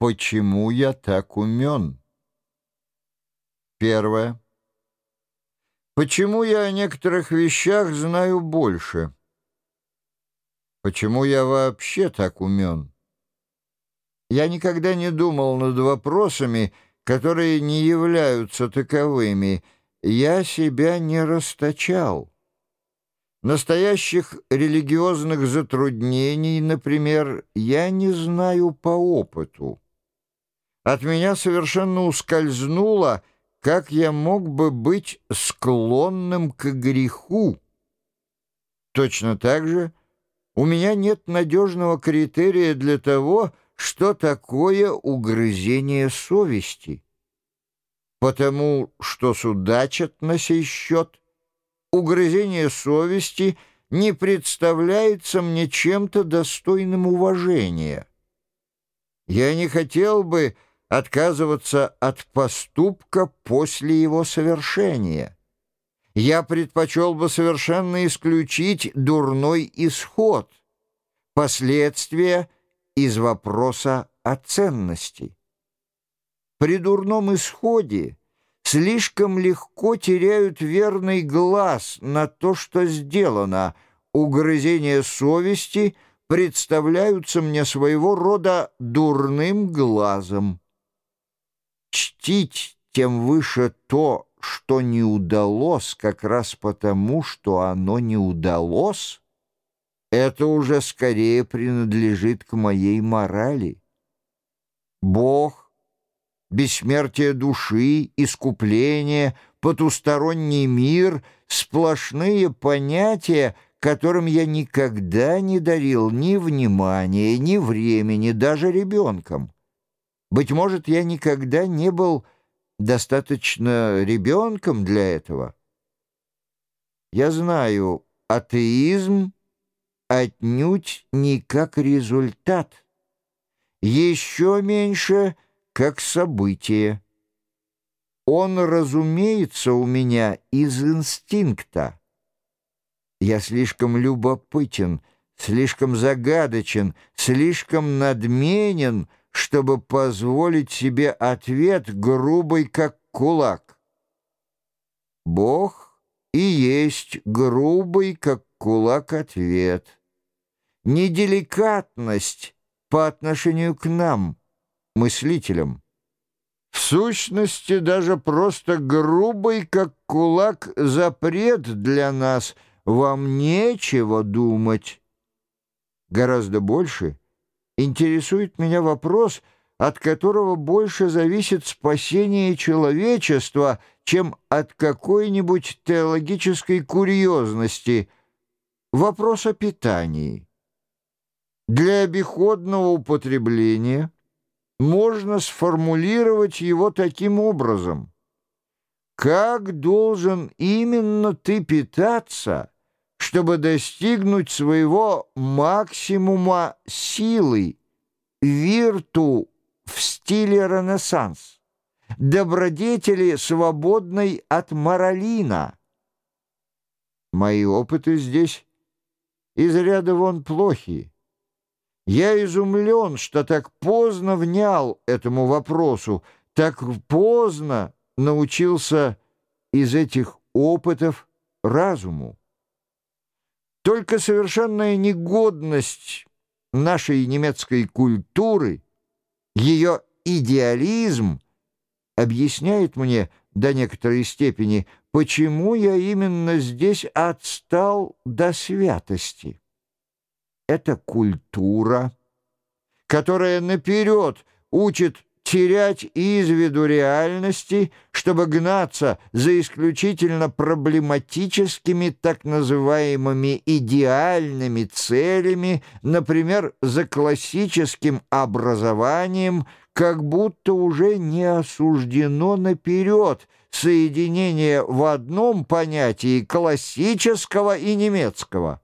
Почему я так умен? Первое. Почему я о некоторых вещах знаю больше? Почему я вообще так умен? Я никогда не думал над вопросами, которые не являются таковыми. Я себя не расточал. Настоящих религиозных затруднений, например, я не знаю по опыту. От меня совершенно ускользнуло, как я мог бы быть склонным к греху. Точно так же у меня нет надежного критерия для того, что такое угрызение совести. Потому что судачат на сей счет, угрызение совести не представляется мне чем-то достойным уважения. Я не хотел бы отказываться от поступка после его совершения. Я предпочел бы совершенно исключить дурной исход, последствия из вопроса о ценности. При дурном исходе слишком легко теряют верный глаз на то, что сделано, угрызения совести представляются мне своего рода дурным глазом. Чтить тем выше то, что не удалось как раз потому, что оно не удалось, это уже скорее принадлежит к моей морали. Бог, бессмертие души, искупление, потусторонний мир — сплошные понятия, которым я никогда не дарил ни внимания, ни времени, даже ребенком. Быть может, я никогда не был достаточно ребенком для этого. Я знаю, атеизм отнюдь не как результат, еще меньше как событие. Он разумеется у меня из инстинкта. Я слишком любопытен, слишком загадочен, слишком надменен — чтобы позволить себе ответ грубый, как кулак. Бог и есть грубый, как кулак, ответ. Неделикатность по отношению к нам, мыслителям. В сущности, даже просто грубый, как кулак, запрет для нас. Вам нечего думать. Гораздо больше — интересует меня вопрос, от которого больше зависит спасение человечества, чем от какой-нибудь теологической курьезности. Вопрос о питании. Для обиходного употребления можно сформулировать его таким образом. Как должен именно ты питаться – чтобы достигнуть своего максимума силы, вирту в стиле Ренессанс, добродетели, свободной от моралина. Мои опыты здесь из ряда вон плохие. Я изумлен, что так поздно внял этому вопросу, так поздно научился из этих опытов разуму. Только совершенная негодность нашей немецкой культуры, ее идеализм объясняет мне до некоторой степени, почему я именно здесь отстал до святости. Это культура, которая наперед учит терять из виду реальности, чтобы гнаться за исключительно проблематическими так называемыми идеальными целями, например, за классическим образованием, как будто уже не осуждено наперед соединение в одном понятии классического и немецкого.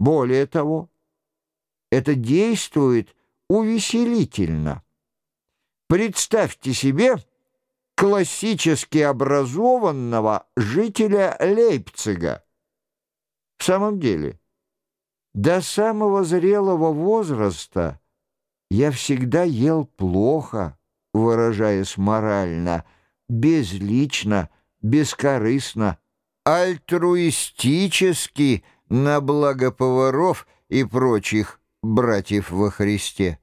Более того, это действует увеселительно. Представьте себе классически образованного жителя Лейпцига. В самом деле, до самого зрелого возраста Я всегда ел плохо, выражаясь морально, безлично, бескорыстно, альтруистически на благо поваров и прочих братьев во Христе.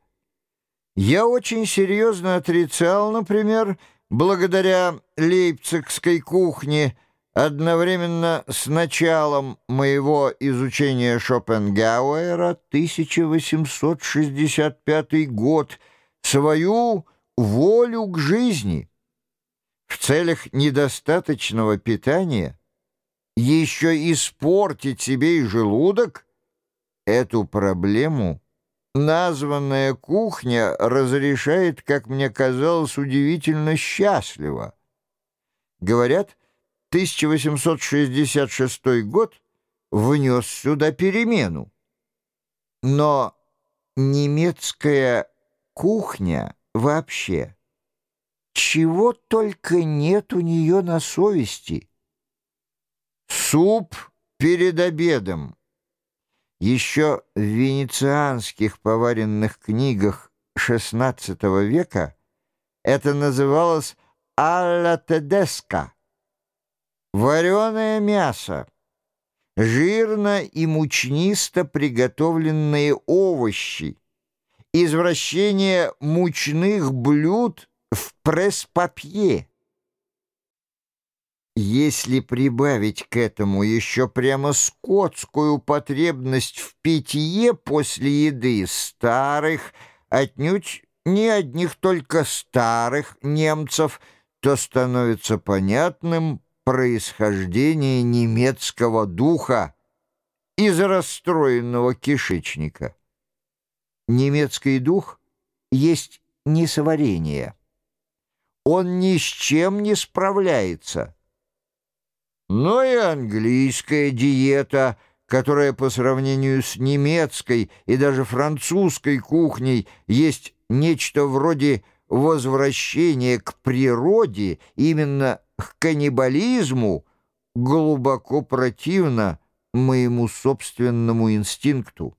Я очень серьезно отрицал, например, благодаря лейпцигской кухне, одновременно с началом моего изучения Шопенгауэра 1865 год свою волю к жизни. В целях недостаточного питания еще испортить себе и желудок эту проблему – Названная кухня разрешает, как мне казалось, удивительно счастливо. Говорят, 1866 год внес сюда перемену. Но немецкая кухня вообще, чего только нет у нее на совести. Суп перед обедом еще в венецианских поваренных книгах XVI века это называлось «алла тедеска» — вареное мясо, жирно и мучнисто приготовленные овощи, извращение мучных блюд в пресс-папье. Если прибавить к этому еще прямо скотскую потребность в питье после еды старых, отнюдь не одних только старых немцев, то становится понятным происхождение немецкого духа из расстроенного кишечника. Немецкий дух есть несварение. Он ни с чем не справляется но и английская диета, которая по сравнению с немецкой и даже французской кухней есть нечто вроде возвращения к природе, именно к каннибализму, глубоко противна моему собственному инстинкту.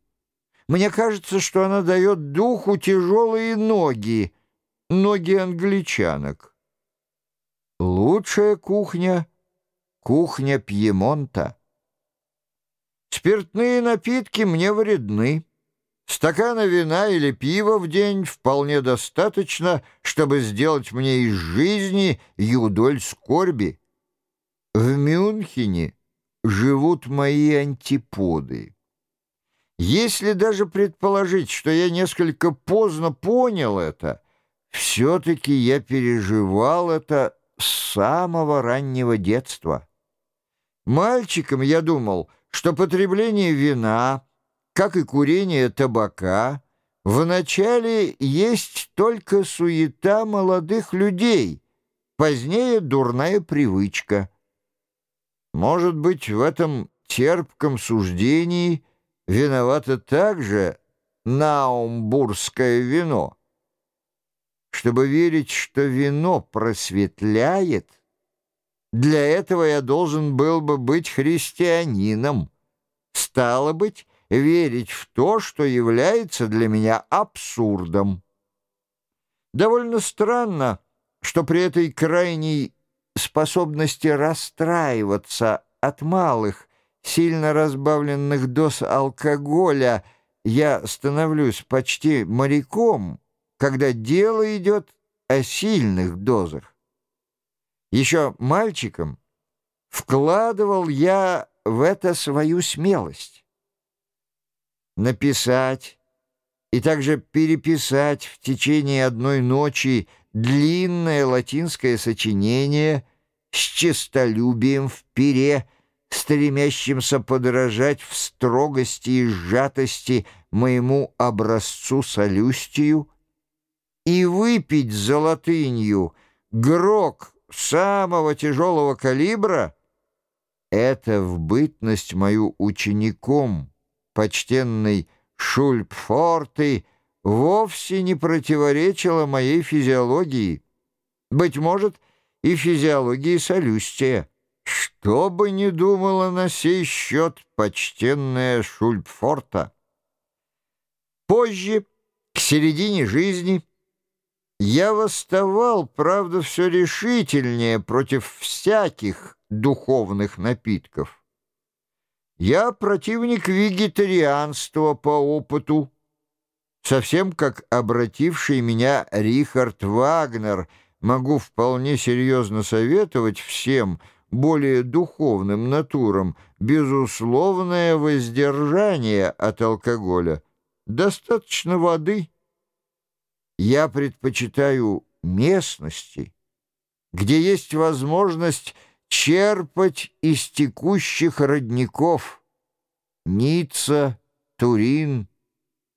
Мне кажется, что она дает духу тяжелые ноги, ноги англичанок. Лучшая кухня — Кухня Пьемонта. Спиртные напитки мне вредны. Стакана вина или пива в день вполне достаточно, чтобы сделать мне из жизни юдоль скорби. В Мюнхене живут мои антиподы. Если даже предположить, что я несколько поздно понял это, все-таки я переживал это с самого раннего детства. Мальчиком я думал, что потребление вина, как и курение табака, вначале есть только суета молодых людей, позднее дурная привычка. Может быть, в этом терпком суждении виновато также наумбурское вино. Чтобы верить, что вино просветляет, для этого я должен был бы быть христианином. Стало быть, верить в то, что является для меня абсурдом. Довольно странно, что при этой крайней способности расстраиваться от малых, сильно разбавленных доз алкоголя я становлюсь почти моряком, когда дело идет о сильных дозах. Еще мальчиком вкладывал я в это свою смелость. Написать и также переписать в течение одной ночи длинное латинское сочинение с честолюбием в пере, стремящимся подражать в строгости и сжатости моему образцу солюстию, и выпить за латынью грок самого тяжелого калибра, это в бытность мою учеником, почтенный Шульпфорты, вовсе не противоречило моей физиологии. Быть может, и физиологии Солюстия. Что бы ни думала на сей счет почтенная Шульпфорта. Позже К середине жизни я восставал, правда, все решительнее против всяких духовных напитков. Я противник вегетарианства по опыту, совсем как обративший меня Рихард Вагнер, могу вполне серьезно советовать всем более духовным натурам безусловное воздержание от алкоголя. Достаточно воды. Я предпочитаю местности, где есть возможность черпать из текущих родников Ницца, Турин,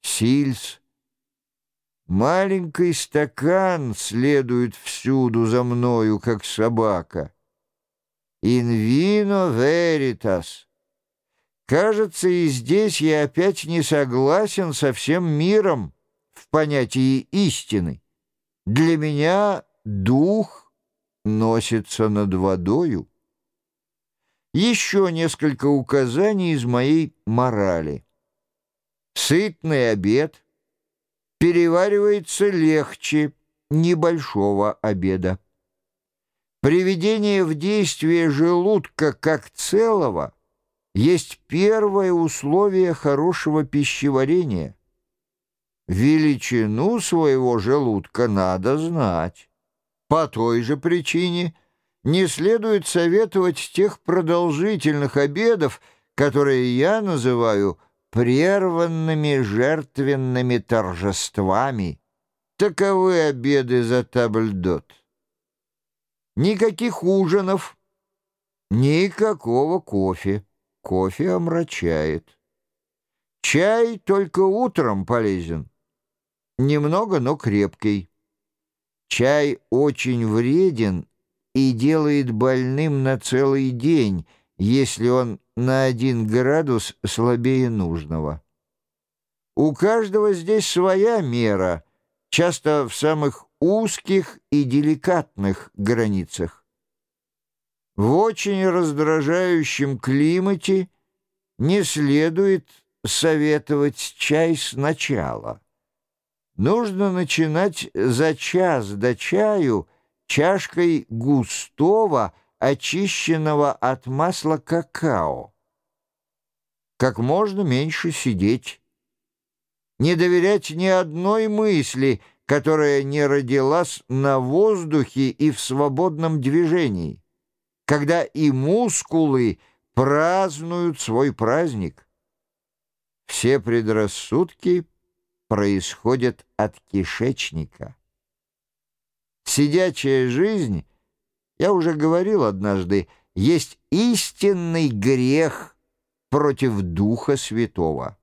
Сильс. Маленький стакан следует всюду за мною, как собака. «In vino veritas». Кажется, и здесь я опять не согласен со всем миром в понятии истины. Для меня дух — носится над водою. Еще несколько указаний из моей морали. Сытный обед переваривается легче небольшого обеда. Приведение в действие желудка как целого есть первое условие хорошего пищеварения. Величину своего желудка надо знать. По той же причине не следует советовать тех продолжительных обедов, которые я называю прерванными жертвенными торжествами. Таковы обеды за табльдот. Никаких ужинов, никакого кофе. Кофе омрачает. Чай только утром полезен. Немного, но крепкий. Чай очень вреден и делает больным на целый день, если он на один градус слабее нужного. У каждого здесь своя мера, часто в самых узких и деликатных границах. В очень раздражающем климате не следует советовать чай сначала. Нужно начинать за час до чаю чашкой густого, очищенного от масла какао. Как можно меньше сидеть. Не доверять ни одной мысли, которая не родилась на воздухе и в свободном движении, когда и мускулы празднуют свой праздник. Все предрассудки — происходят от кишечника. Сидячая жизнь, я уже говорил однажды, есть истинный грех против Духа Святого.